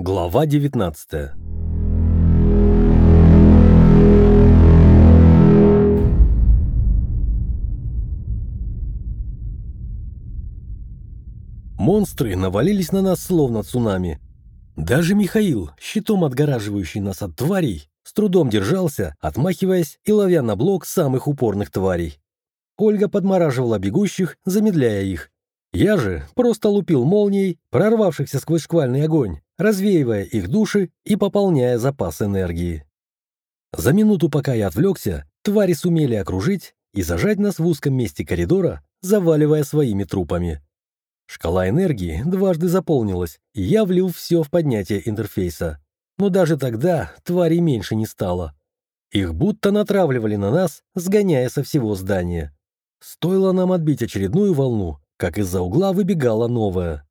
Глава 19 Монстры навалились на нас словно цунами. Даже Михаил, щитом отгораживающий нас от тварей, с трудом держался, отмахиваясь и ловя на блок самых упорных тварей. Ольга подмораживала бегущих, замедляя их. Я же просто лупил молнией, прорвавшихся сквозь шквальный огонь, развеивая их души и пополняя запас энергии. За минуту, пока я отвлекся, твари сумели окружить и зажать нас в узком месте коридора, заваливая своими трупами. Шкала энергии дважды заполнилась, и я влил все в поднятие интерфейса. Но даже тогда тварей меньше не стало. Их будто натравливали на нас, сгоняя со всего здания. Стоило нам отбить очередную волну, как из-за угла выбегала новая.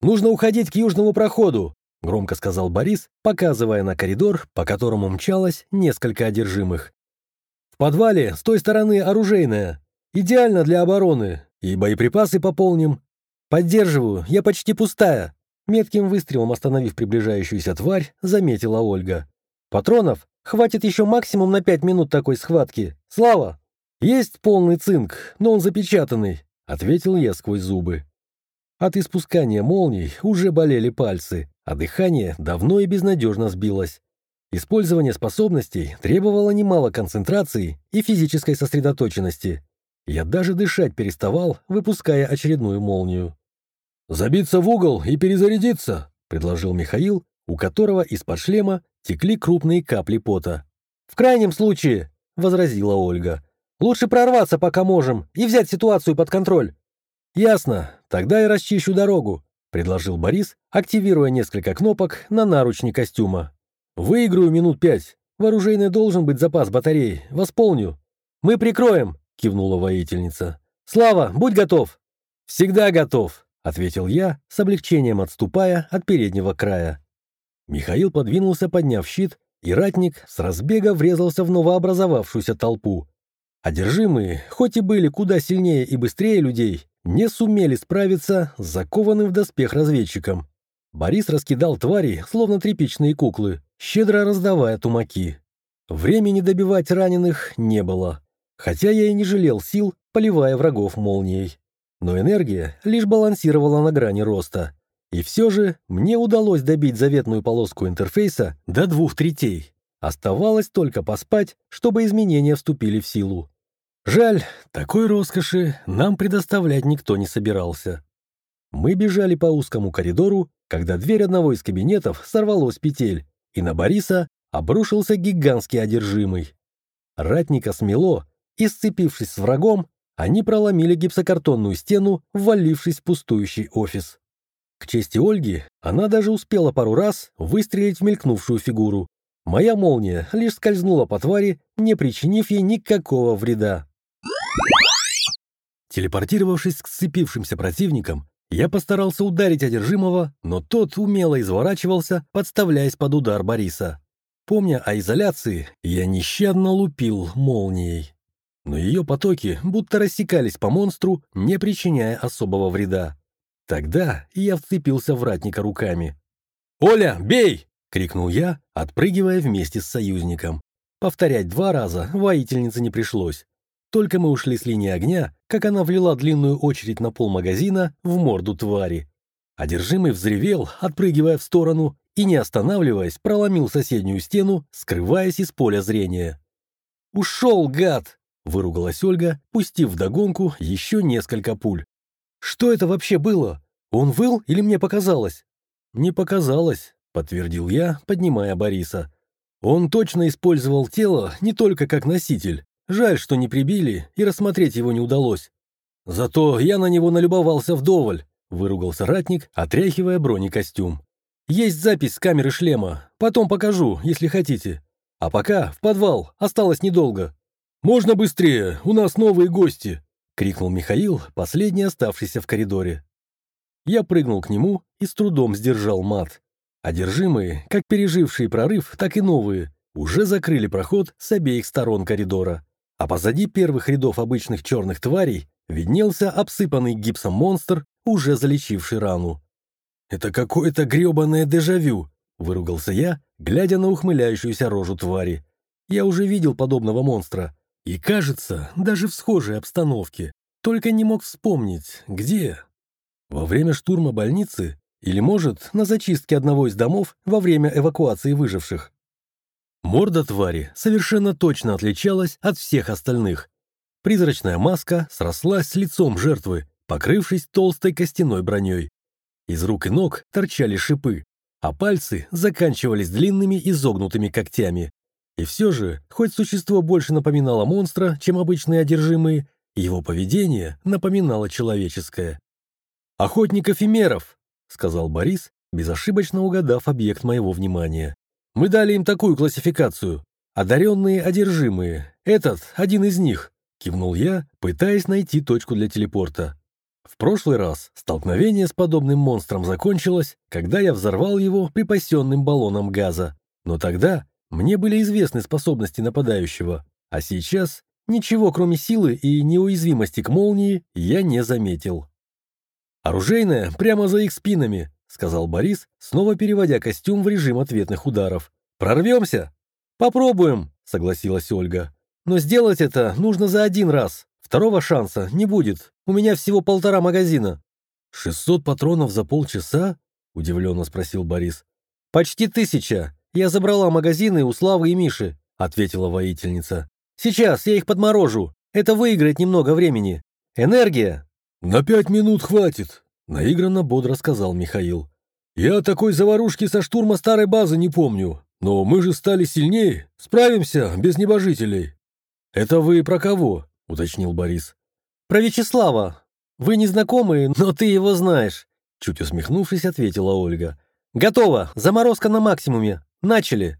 «Нужно уходить к южному проходу», — громко сказал Борис, показывая на коридор, по которому мчалось несколько одержимых. «В подвале с той стороны оружейная. Идеально для обороны. И боеприпасы пополним. Поддерживаю, я почти пустая». Метким выстрелом остановив приближающуюся тварь, заметила Ольга. «Патронов хватит еще максимум на пять минут такой схватки. Слава!» «Есть полный цинк, но он запечатанный», — ответил я сквозь зубы. От испускания молний уже болели пальцы, а дыхание давно и безнадежно сбилось. Использование способностей требовало немало концентрации и физической сосредоточенности. Я даже дышать переставал, выпуская очередную молнию. «Забиться в угол и перезарядиться», — предложил Михаил, у которого из-под шлема текли крупные капли пота. «В крайнем случае», — возразила Ольга, — «лучше прорваться, пока можем, и взять ситуацию под контроль. «Ясно, тогда я расчищу дорогу», — предложил Борис, активируя несколько кнопок на наручни костюма. «Выиграю минут пять. В должен быть запас батареи. Восполню». «Мы прикроем», — кивнула воительница. «Слава, будь готов». «Всегда готов», — ответил я, с облегчением отступая от переднего края. Михаил подвинулся, подняв щит, и ратник с разбега врезался в новообразовавшуюся толпу. Одержимые, хоть и были куда сильнее и быстрее людей, не сумели справиться с закованным в доспех разведчиком. Борис раскидал твари, словно тряпичные куклы, щедро раздавая тумаки. Времени добивать раненых не было, хотя я и не жалел сил, поливая врагов молнией. Но энергия лишь балансировала на грани роста. И все же мне удалось добить заветную полоску интерфейса до двух третей. Оставалось только поспать, чтобы изменения вступили в силу. Жаль, такой роскоши нам предоставлять никто не собирался. Мы бежали по узкому коридору, когда дверь одного из кабинетов сорвалась петель, и на Бориса обрушился гигантский одержимый. Ратника смело, и, сцепившись с врагом, они проломили гипсокартонную стену, ввалившись в пустующий офис. К чести Ольги, она даже успела пару раз выстрелить в мелькнувшую фигуру. Моя молния лишь скользнула по твари, не причинив ей никакого вреда. Телепортировавшись к сцепившимся противникам, я постарался ударить одержимого, но тот умело изворачивался, подставляясь под удар Бориса. Помня о изоляции, я нещадно лупил молнией. Но ее потоки будто рассекались по монстру, не причиняя особого вреда. Тогда я вцепился в ратника руками. «Оля, бей!» — крикнул я, отпрыгивая вместе с союзником. Повторять два раза воительнице не пришлось. Только мы ушли с линии огня, как она влила длинную очередь на пол магазина в морду твари. Одержимый взревел, отпрыгивая в сторону, и, не останавливаясь, проломил соседнюю стену, скрываясь из поля зрения. «Ушел, гад!» — выругалась Ольга, пустив вдогонку еще несколько пуль. «Что это вообще было? Он выл или мне показалось?» «Не показалось», — подтвердил я, поднимая Бориса. «Он точно использовал тело не только как носитель, Жаль, что не прибили, и рассмотреть его не удалось. Зато я на него налюбовался вдоволь, выругался ратник, отряхивая бронекостюм. Есть запись с камеры шлема, потом покажу, если хотите. А пока в подвал, осталось недолго. Можно быстрее, у нас новые гости, крикнул Михаил, последний оставшийся в коридоре. Я прыгнул к нему и с трудом сдержал мат. Одержимые, как пережившие прорыв, так и новые, уже закрыли проход с обеих сторон коридора а позади первых рядов обычных черных тварей виднелся обсыпанный гипсом монстр, уже залечивший рану. Это какое-то гребаное дежавю!» — выругался я, глядя на ухмыляющуюся рожу твари. Я уже видел подобного монстра. И, кажется, даже в схожей обстановке. Только не мог вспомнить, где. Во время штурма больницы или, может, на зачистке одного из домов во время эвакуации выживших. Морда твари совершенно точно отличалась от всех остальных. Призрачная маска срослась с лицом жертвы, покрывшись толстой костяной броней. Из рук и ног торчали шипы, а пальцы заканчивались длинными изогнутыми когтями. И все же, хоть существо больше напоминало монстра, чем обычные одержимые, его поведение напоминало человеческое. «Охотник эфемеров», — сказал Борис, безошибочно угадав объект моего внимания. «Мы дали им такую классификацию. Одаренные одержимые. Этот — один из них», — кивнул я, пытаясь найти точку для телепорта. В прошлый раз столкновение с подобным монстром закончилось, когда я взорвал его припасенным баллоном газа. Но тогда мне были известны способности нападающего, а сейчас ничего, кроме силы и неуязвимости к молнии, я не заметил. «Оружейная прямо за их спинами», — сказал Борис, снова переводя костюм в режим ответных ударов. «Прорвемся?» «Попробуем», — согласилась Ольга. «Но сделать это нужно за один раз. Второго шанса не будет. У меня всего полтора магазина». «Шестьсот патронов за полчаса?» — удивленно спросил Борис. «Почти тысяча. «Я забрала магазины у Славы и Миши», — ответила воительница. «Сейчас я их подморожу. Это выиграет немного времени. Энергия!» «На пять минут хватит», — наигранно бодро сказал Михаил. «Я такой заварушки со штурма старой базы не помню, но мы же стали сильнее, справимся без небожителей». «Это вы про кого?» — уточнил Борис. «Про Вячеслава. Вы не знакомы, но ты его знаешь», — чуть усмехнувшись, ответила Ольга. «Готово! Заморозка на максимуме! Начали!»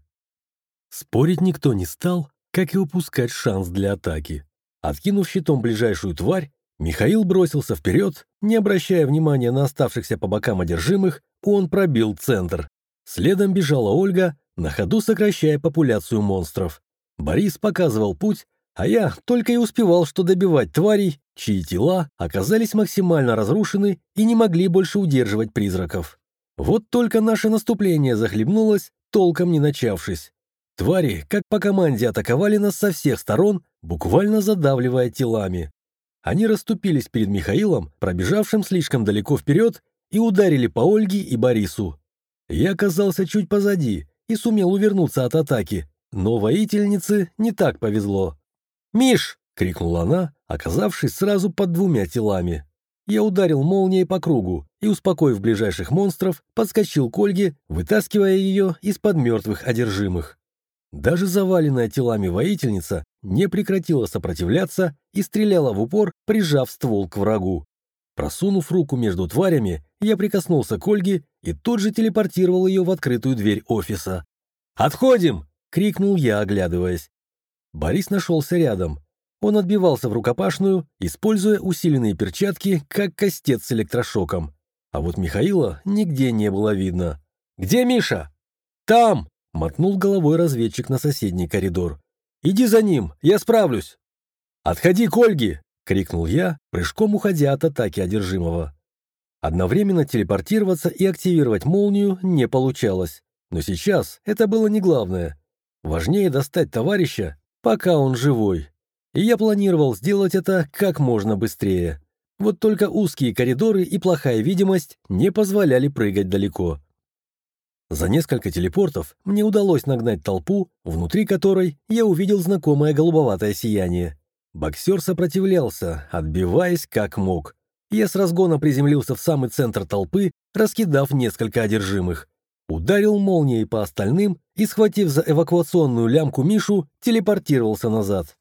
Спорить никто не стал, как и упускать шанс для атаки. Откинув щитом ближайшую тварь, Михаил бросился вперед, не обращая внимания на оставшихся по бокам одержимых, он пробил центр. Следом бежала Ольга, на ходу сокращая популяцию монстров. Борис показывал путь, а я только и успевал что добивать тварей, чьи тела оказались максимально разрушены и не могли больше удерживать призраков. Вот только наше наступление захлебнулось, толком не начавшись. Твари, как по команде, атаковали нас со всех сторон, буквально задавливая телами. Они расступились перед Михаилом, пробежавшим слишком далеко вперед, и ударили по Ольге и Борису. Я оказался чуть позади и сумел увернуться от атаки, но воительнице не так повезло. «Миш!» — крикнула она, оказавшись сразу под двумя телами. Я ударил молнией по кругу и, успокоив ближайших монстров, подскочил к Ольге, вытаскивая ее из-под мертвых одержимых. Даже заваленная телами воительница не прекратила сопротивляться и стреляла в упор, прижав ствол к врагу. Просунув руку между тварями, я прикоснулся к Ольге и тут же телепортировал ее в открытую дверь офиса. «Отходим!» — крикнул я, оглядываясь. Борис нашелся рядом. Он отбивался в рукопашную, используя усиленные перчатки, как кастет с электрошоком. А вот Михаила нигде не было видно. «Где Миша?» «Там!» — мотнул головой разведчик на соседний коридор. «Иди за ним, я справлюсь!» «Отходи к Ольге!» — крикнул я, прыжком уходя от атаки одержимого. Одновременно телепортироваться и активировать молнию не получалось. Но сейчас это было не главное. Важнее достать товарища, пока он живой и я планировал сделать это как можно быстрее. Вот только узкие коридоры и плохая видимость не позволяли прыгать далеко. За несколько телепортов мне удалось нагнать толпу, внутри которой я увидел знакомое голубоватое сияние. Боксер сопротивлялся, отбиваясь как мог. Я с разгона приземлился в самый центр толпы, раскидав несколько одержимых. Ударил молнией по остальным и, схватив за эвакуационную лямку Мишу, телепортировался назад.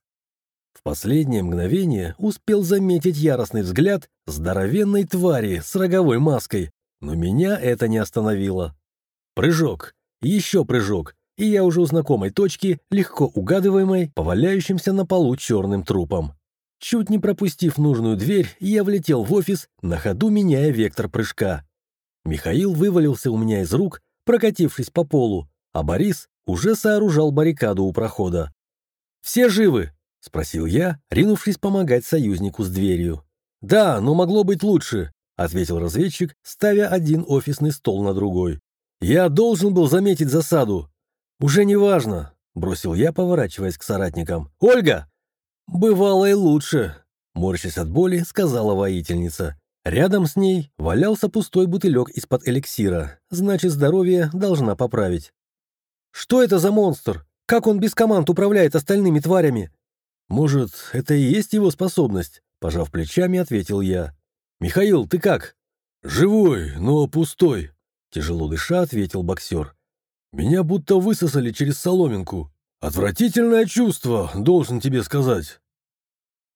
В последнее мгновение успел заметить яростный взгляд здоровенной твари с роговой маской, но меня это не остановило. Прыжок, еще прыжок, и я уже у знакомой точки, легко угадываемой, поваляющимся на полу черным трупом. Чуть не пропустив нужную дверь, я влетел в офис, на ходу меняя вектор прыжка. Михаил вывалился у меня из рук, прокатившись по полу, а Борис уже сооружал баррикаду у прохода. «Все живы!» — спросил я, ринувшись помогать союзнику с дверью. «Да, но могло быть лучше», — ответил разведчик, ставя один офисный стол на другой. «Я должен был заметить засаду». «Уже не важно», — бросил я, поворачиваясь к соратникам. «Ольга!» «Бывало и лучше», — морщась от боли, сказала воительница. Рядом с ней валялся пустой бутылек из-под эликсира, значит, здоровье должна поправить. «Что это за монстр? Как он без команд управляет остальными тварями?» «Может, это и есть его способность?» — пожав плечами, ответил я. «Михаил, ты как?» «Живой, но пустой», — тяжело дыша ответил боксер. «Меня будто высосали через соломинку. Отвратительное чувство, должен тебе сказать».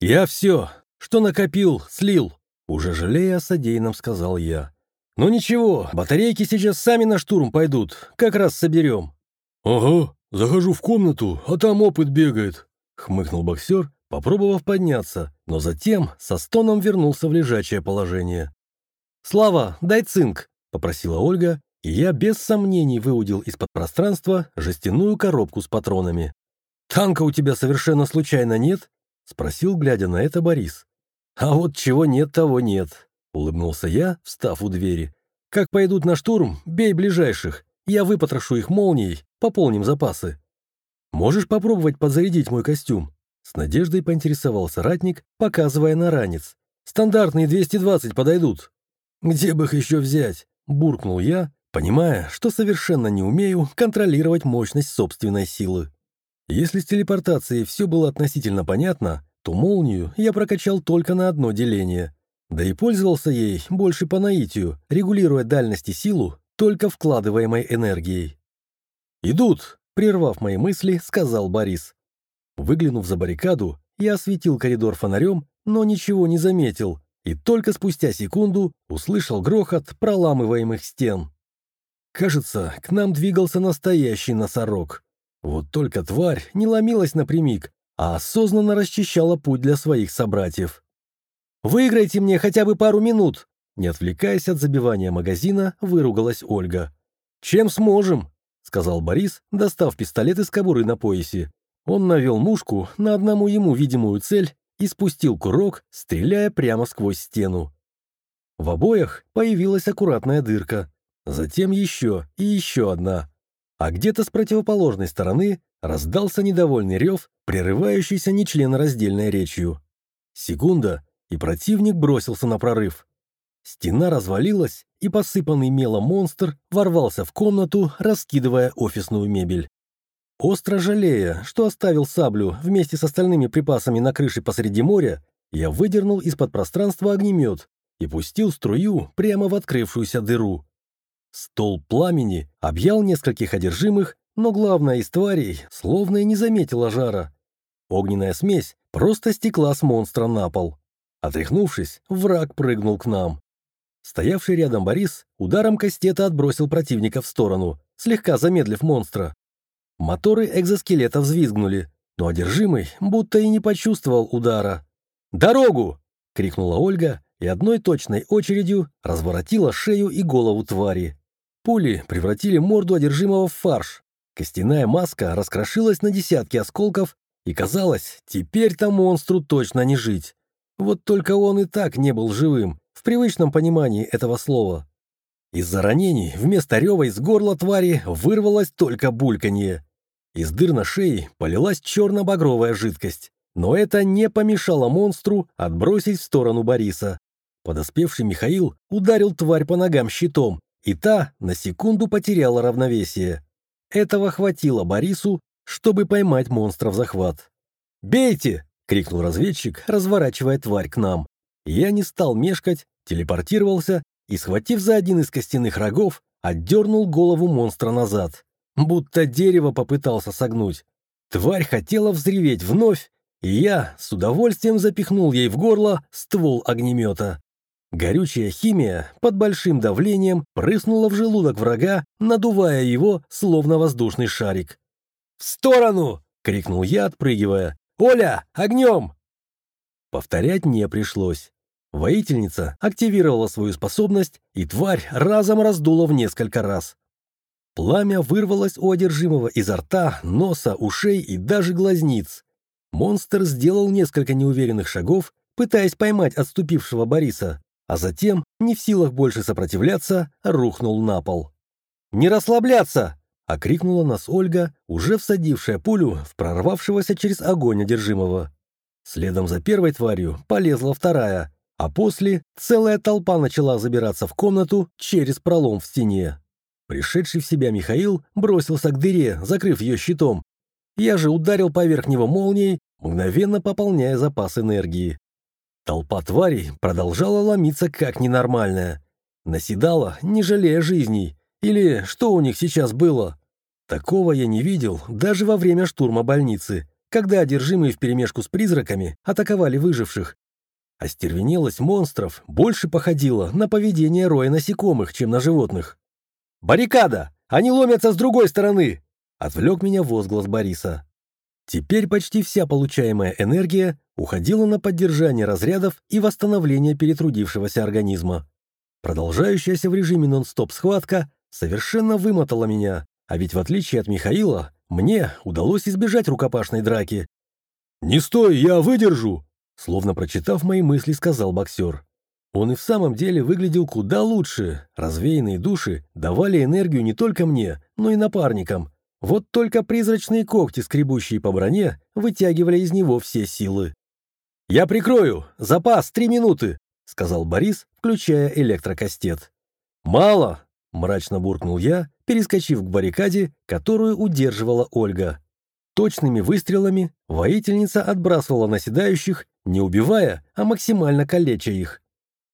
«Я все, что накопил, слил», — уже жалея о содеянном сказал я. «Ну ничего, батарейки сейчас сами на штурм пойдут, как раз соберем». «Ага, захожу в комнату, а там опыт бегает», — хмыкнул боксер, попробовав подняться, но затем со стоном вернулся в лежачее положение. «Слава, дай цинк!» — попросила Ольга, и я без сомнений выудил из-под пространства жестяную коробку с патронами. «Танка у тебя совершенно случайно нет?» — спросил, глядя на это Борис. «А вот чего нет, того нет», — улыбнулся я, встав у двери. «Как пойдут на штурм, бей ближайших. Я выпотрошу их молнией, пополним запасы. Можешь попробовать подзарядить мой костюм?» С надеждой поинтересовался ратник, показывая на ранец. «Стандартные 220 подойдут». «Где бы их еще взять?» – буркнул я, понимая, что совершенно не умею контролировать мощность собственной силы. Если с телепортацией все было относительно понятно, то молнию я прокачал только на одно деление. Да и пользовался ей больше по наитию, регулируя дальность и силу только вкладываемой энергией. «Идут!» — прервав мои мысли, сказал Борис. Выглянув за баррикаду, я осветил коридор фонарем, но ничего не заметил, и только спустя секунду услышал грохот проламываемых стен. Кажется, к нам двигался настоящий носорог. Вот только тварь не ломилась напрямик, а осознанно расчищала путь для своих собратьев. «Выиграйте мне хотя бы пару минут!» Не отвлекаясь от забивания магазина, выругалась Ольга. «Чем сможем?» — сказал Борис, достав пистолет из кобуры на поясе. Он навел мушку на одному ему видимую цель и спустил курок, стреляя прямо сквозь стену. В обоях появилась аккуратная дырка, затем еще и еще одна. А где-то с противоположной стороны раздался недовольный рев, прерывающийся нечленораздельной речью. Секунда, и противник бросился на прорыв. Стена развалилась, и посыпанный мелом монстр ворвался в комнату, раскидывая офисную мебель. Остро жалея, что оставил саблю вместе с остальными припасами на крыше посреди моря, я выдернул из-под пространства огнемет и пустил струю прямо в открывшуюся дыру. Стол пламени объял нескольких одержимых, но главная из тварей словно и не заметила жара. Огненная смесь просто стекла с монстра на пол. Отряхнувшись, враг прыгнул к нам. Стоявший рядом Борис ударом кастета отбросил противника в сторону, слегка замедлив монстра. Моторы экзоскелета взвизгнули, но одержимый будто и не почувствовал удара. «Дорогу!» — крикнула Ольга и одной точной очередью разворотила шею и голову твари. Пули превратили морду одержимого в фарш. Костяная маска раскрошилась на десятки осколков, и казалось, теперь-то монстру точно не жить. Вот только он и так не был живым, в привычном понимании этого слова. Из-за ранений вместо рева из горла твари вырвалось только бульканье. Из дыр на шее полилась черно-багровая жидкость. Но это не помешало монстру отбросить в сторону Бориса. Подоспевший Михаил ударил тварь по ногам щитом, и та на секунду потеряла равновесие. Этого хватило Борису, чтобы поймать монстра в захват. «Бейте!» — крикнул разведчик, разворачивая тварь к нам. Я не стал мешкать, телепортировался и, схватив за один из костяных рогов, отдернул голову монстра назад будто дерево попытался согнуть. Тварь хотела взреветь вновь, и я с удовольствием запихнул ей в горло ствол огнемета. Горючая химия под большим давлением прыснула в желудок врага, надувая его, словно воздушный шарик. «В сторону!» — крикнул я, отпрыгивая. «Оля, огнем!» Повторять не пришлось. Воительница активировала свою способность, и тварь разом раздула в несколько раз. Пламя вырвалось у одержимого изо рта, носа, ушей и даже глазниц. Монстр сделал несколько неуверенных шагов, пытаясь поймать отступившего Бориса, а затем, не в силах больше сопротивляться, рухнул на пол. «Не расслабляться!» — окрикнула нас Ольга, уже всадившая пулю в прорвавшегося через огонь одержимого. Следом за первой тварью полезла вторая, а после целая толпа начала забираться в комнату через пролом в стене. Пришедший в себя Михаил бросился к дыре, закрыв ее щитом. Я же ударил поверх него молнией, мгновенно пополняя запас энергии. Толпа тварей продолжала ломиться как ненормальная. Наседала, не жалея жизней. Или что у них сейчас было? Такого я не видел даже во время штурма больницы, когда одержимые вперемешку с призраками атаковали выживших. Остервенелость монстров больше походила на поведение роя насекомых, чем на животных. «Баррикада! Они ломятся с другой стороны!» — отвлек меня возглас Бориса. Теперь почти вся получаемая энергия уходила на поддержание разрядов и восстановление перетрудившегося организма. Продолжающаяся в режиме нон-стоп схватка совершенно вымотала меня, а ведь в отличие от Михаила, мне удалось избежать рукопашной драки. «Не стой, я выдержу!» Словно прочитав мои мысли, сказал боксер. Он и в самом деле выглядел куда лучше. Развеянные души давали энергию не только мне, но и напарникам, вот только призрачные когти, скребущие по броне, вытягивали из него все силы. «Я прикрою! Запас три минуты!» — сказал Борис, включая электрокастет. «Мало!» — мрачно буркнул я, перескочив к баррикаде, которую удерживала Ольга. Точными выстрелами воительница отбрасывала наседающих, не убивая, а максимально калеча их.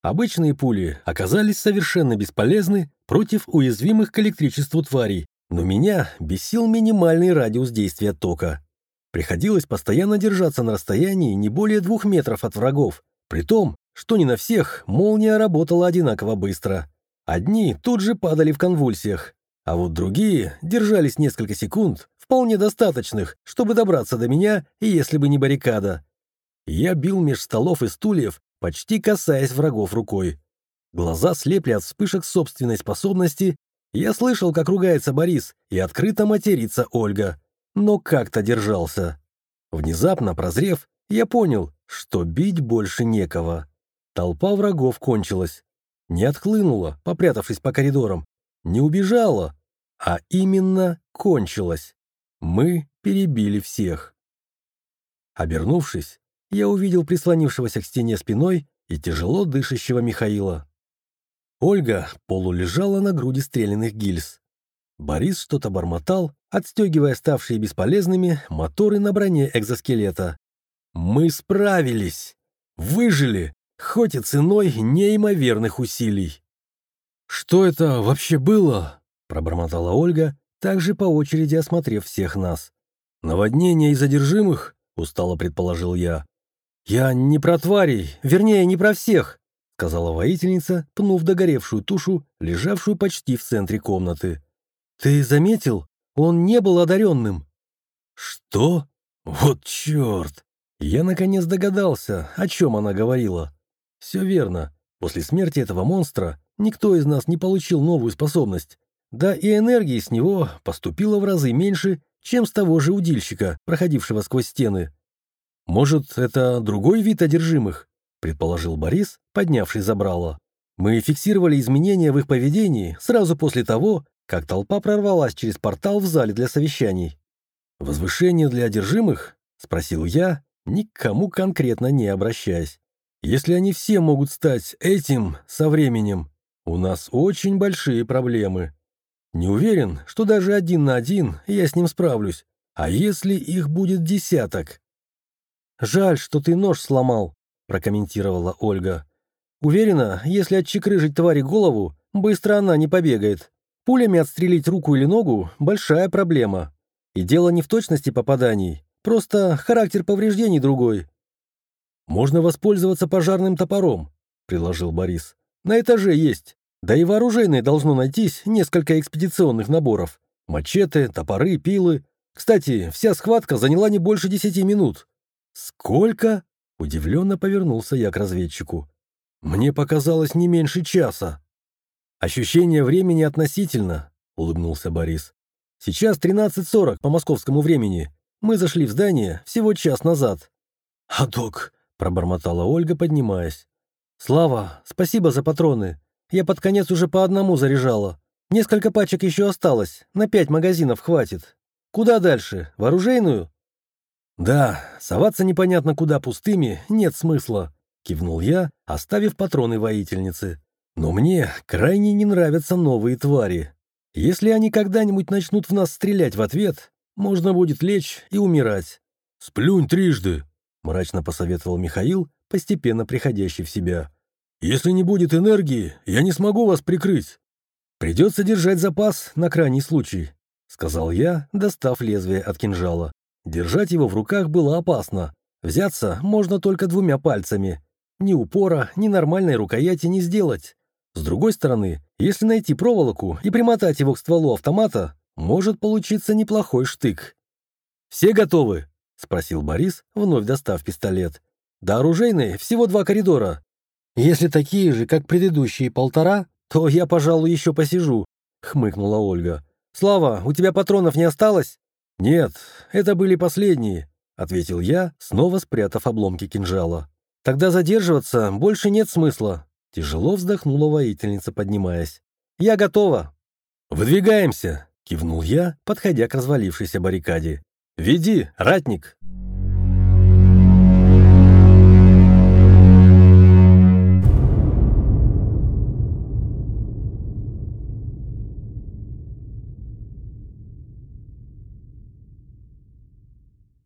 Обычные пули оказались совершенно бесполезны против уязвимых к электричеству тварей, но меня бесил минимальный радиус действия тока. Приходилось постоянно держаться на расстоянии не более двух метров от врагов, при том, что не на всех молния работала одинаково быстро. Одни тут же падали в конвульсиях, а вот другие держались несколько секунд, вполне достаточных, чтобы добраться до меня, если бы не баррикада. Я бил меж столов и стульев, почти касаясь врагов рукой. Глаза слепли от вспышек собственной способности я слышал, как ругается Борис, и открыто матерится Ольга, но как-то держался. Внезапно прозрев, я понял, что бить больше некого. Толпа врагов кончилась. Не отхлынула, попрятавшись по коридорам, не убежала, а именно кончилась. Мы перебили всех. Обернувшись, я увидел прислонившегося к стене спиной и тяжело дышащего Михаила. Ольга полулежала на груди стрелянных гильз. Борис что-то бормотал, отстегивая ставшие бесполезными моторы на броне экзоскелета. «Мы справились! Выжили, хоть и ценой неимоверных усилий!» «Что это вообще было?» — пробормотала Ольга, также по очереди осмотрев всех нас. «Наводнение и задержимых?» — устало предположил я. «Я не про тварей, вернее, не про всех сказала воительница, пнув догоревшую тушу, лежавшую почти в центре комнаты. «Ты заметил? Он не был одаренным». «Что? Вот черт!» Я наконец догадался, о чем она говорила. Все верно. После смерти этого монстра никто из нас не получил новую способность. Да и энергии с него поступило в разы меньше, чем с того же удильщика, проходившего сквозь стены. Может, это другой вид одержимых? предположил Борис, поднявший забрало. Мы фиксировали изменения в их поведении сразу после того, как толпа прорвалась через портал в зале для совещаний. «Возвышение для одержимых?» — спросил я, никому конкретно не обращаясь. «Если они все могут стать этим со временем, у нас очень большие проблемы. Не уверен, что даже один на один я с ним справлюсь. А если их будет десяток?» «Жаль, что ты нож сломал», прокомментировала Ольга. «Уверена, если отчекрыжить твари голову, быстро она не побегает. Пулями отстрелить руку или ногу – большая проблема. И дело не в точности попаданий, просто характер повреждений другой». «Можно воспользоваться пожарным топором», – предложил Борис. «На этаже есть. Да и вооруженные должно найтись несколько экспедиционных наборов. Мачете, топоры, пилы. Кстати, вся схватка заняла не больше десяти минут». «Сколько?» Удивленно повернулся я к разведчику. «Мне показалось не меньше часа». «Ощущение времени относительно», — улыбнулся Борис. «Сейчас 13.40 по московскому времени. Мы зашли в здание всего час назад». «Адок», — пробормотала Ольга, поднимаясь. «Слава, спасибо за патроны. Я под конец уже по одному заряжала. Несколько пачек еще осталось, на пять магазинов хватит. Куда дальше? В оружейную?» «Да, соваться непонятно куда пустыми нет смысла», — кивнул я, оставив патроны воительницы. «Но мне крайне не нравятся новые твари. Если они когда-нибудь начнут в нас стрелять в ответ, можно будет лечь и умирать». «Сплюнь трижды», — мрачно посоветовал Михаил, постепенно приходящий в себя. «Если не будет энергии, я не смогу вас прикрыть». «Придется держать запас на крайний случай», — сказал я, достав лезвие от кинжала. Держать его в руках было опасно. Взяться можно только двумя пальцами. Ни упора, ни нормальной рукояти не сделать. С другой стороны, если найти проволоку и примотать его к стволу автомата, может получиться неплохой штык. «Все готовы?» — спросил Борис, вновь достав пистолет. «До оружейной всего два коридора. Если такие же, как предыдущие полтора, то я, пожалуй, еще посижу», — хмыкнула Ольга. «Слава, у тебя патронов не осталось?» «Нет, это были последние», — ответил я, снова спрятав обломки кинжала. «Тогда задерживаться больше нет смысла», — тяжело вздохнула воительница, поднимаясь. «Я готова». «Выдвигаемся», — кивнул я, подходя к развалившейся баррикаде. «Веди, ратник».